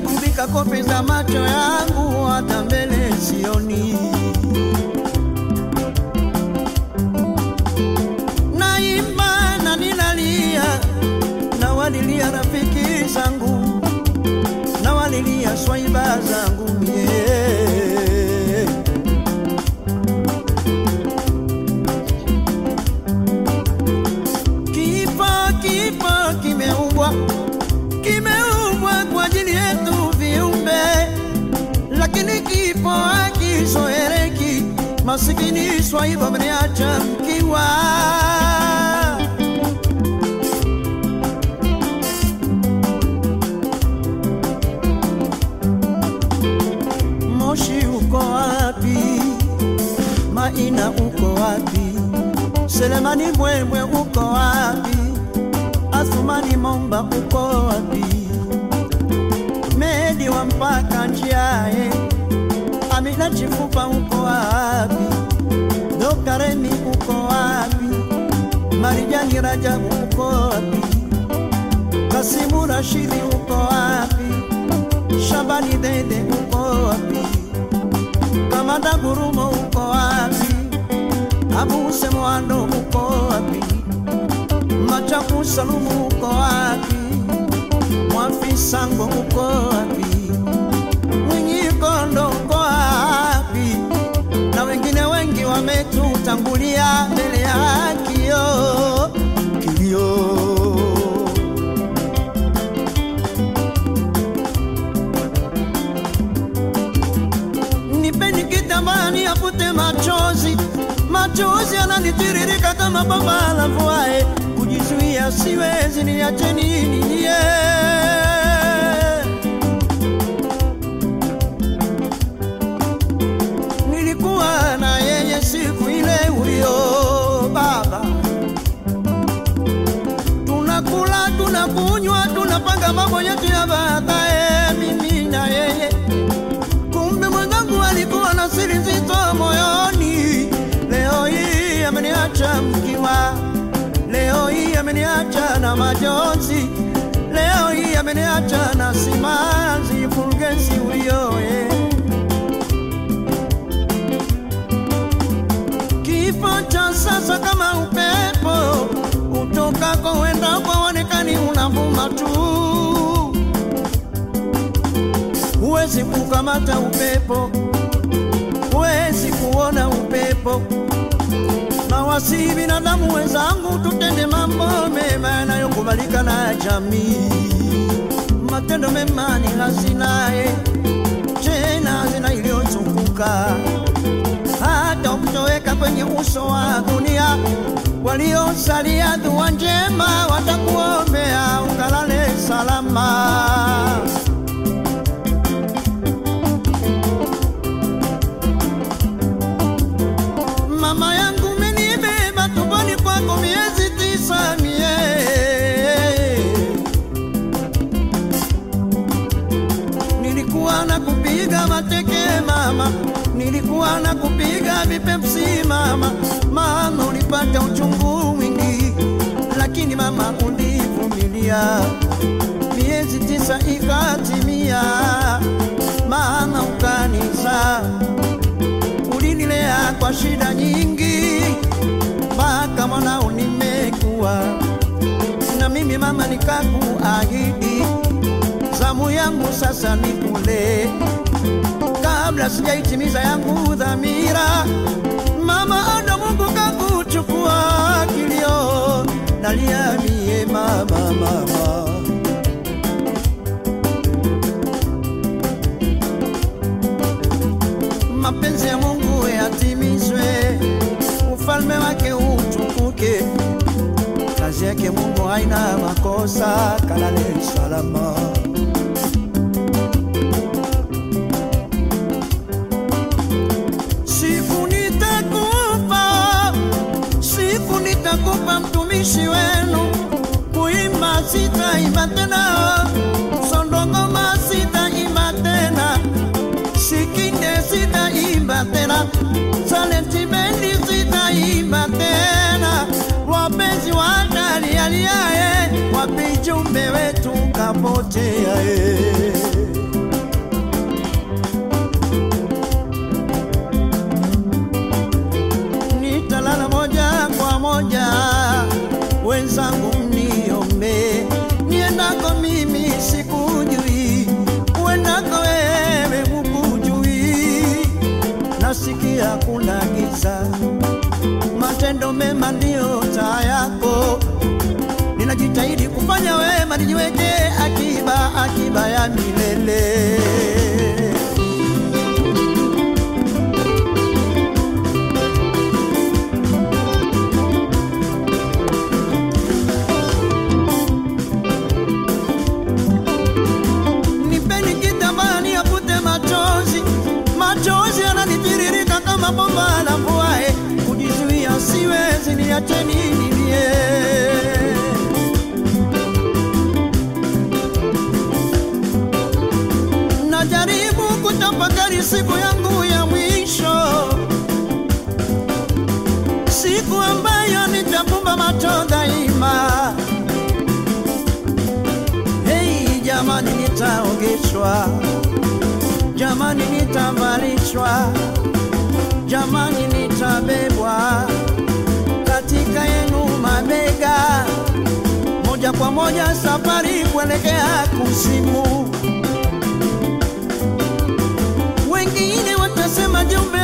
nimegubika kope za macho yangu, hata mbele sioni. Naimba na ninalia, nawalilia rafiki zangu, nawalilia swaiba zangu yeah. Hakizoeleki. Masikini swaiba ameniacha mkiwa. Moshi uko wapi? Maina uko wapi? Selemani Mwemwe uko wapi? Athumani Momba uko wapi? Medi wa mpaka njiae, Amina Chifupa uko wapi? Dokaremi uko wapi? Marijani Rajabu uko wapi? Kasimu Rashidi uko wapi? Shabani Dede uko wapi? Kamanda Gurumo uko wapi? Abu Semwando uko wapi? Machaku Salumu uko wapi? Mwafi Sango uko machozi, machozi yananitiririka kama baba la vuae, kujizuia siwezi, niache nini. Nilikuwa na yeye siku ile ulio baba, tunakula tunakunywa, tunapanga mambo yetu ya baadaye, mimi na yeye siri nzito moyoni. Leo hii ameniacha mkiwa, leo hii ameniacha na majonzi, leo hii ameniacha na simanzi. Fulgensi ulioe kifo cha sasa kama upepo utokako wenda kwa wonekani unavuma tu. Huwezi kukamata upepo, kuona upepo. Na wasi binadamu wenzangu, tutende mambo mema yanayokubalika na jamii. Matendo mema ni hazinaye, tena hazina iliyozunguka hata ukitoweka kwenye uso wa dunia, waliosalia dua njema watakuombea ukalale salama. Na kupiga vipepsi mama. Mama ulipata uchungu mwingi, lakini mama ulivumilia. Miezi tisa ikatimia, mama ukanizaa ulinilea kwa shida nyingi. Mpaka mwanao nimekuwa. Na mimi mama nikakuahidi. Zamu yangu sasa nikule kabla sijaitimiza yangu dhamira mama ana Mungu kakuchukua kilio naliamie mama mama mapenzi ya Mungu yatimizwe, ufalme wake utukuke. Kazi yake Mungu haina makosa, kalale salama. Siku nitakufa, mtumishi wenu. Kuimba sitaimba tena, sondongoma sitaimba tena. Sikinde sitaimba tena, Salentimendi wenzangu mniombe, niendako mimi sikujui, uendako wewe hukujui. Nasikia kuna giza, matendo mema ndiyo taa yako. Ninajitahidi kufanya wema, nijiweke akiba, akiba ya milele. Mvua, eh, kujizuia siwezi, niache nini mie Najaribu kutafakari siku yangu ya mwisho, siku ambayo nitafumba macho daima. Hei jamani, nitaogeshwa, jamani, nitavalishwa, pamoja safari kuelekea kusimu. Wengine watasema jumbe